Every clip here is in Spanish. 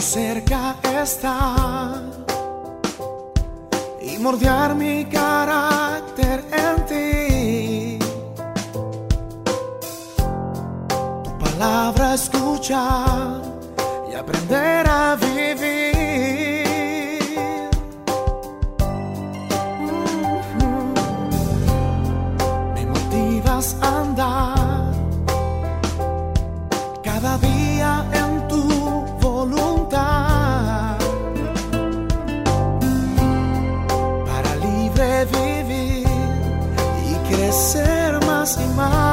cerca está. Y mordiar mi carácter en ti. Tu palabra escuchar y aprender a vivir. Mm. Me motivas a aproximar.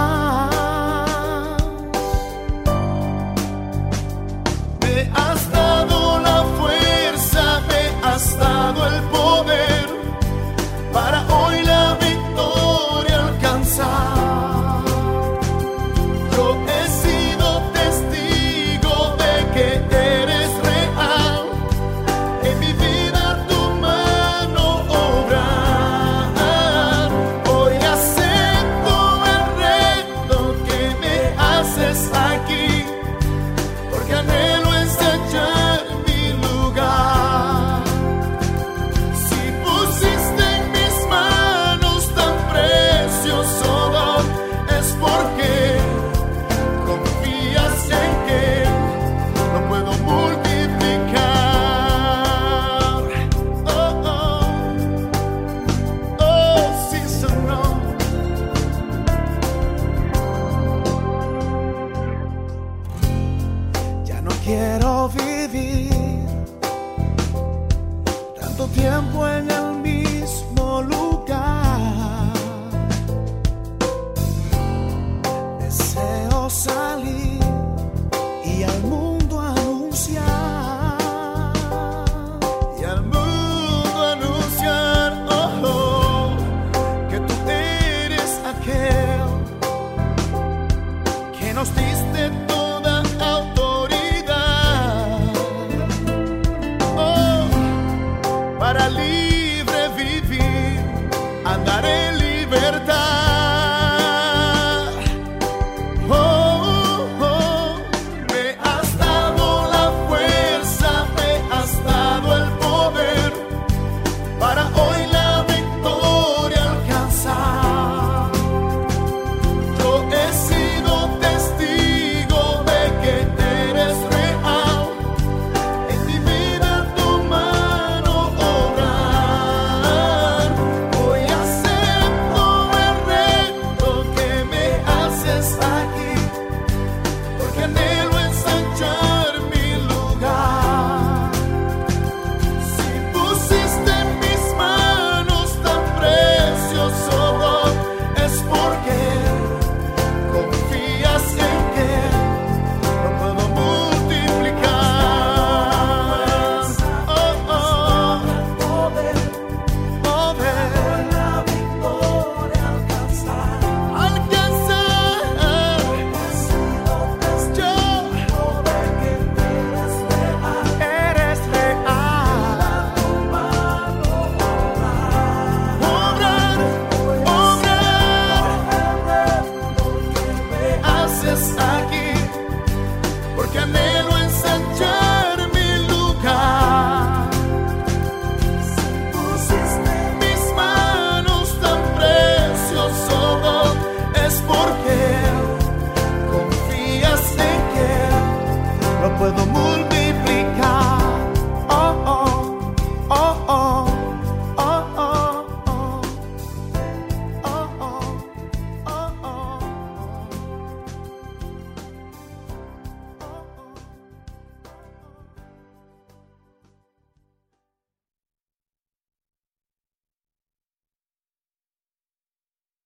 quiero vivir tanto tiempo en el libertad.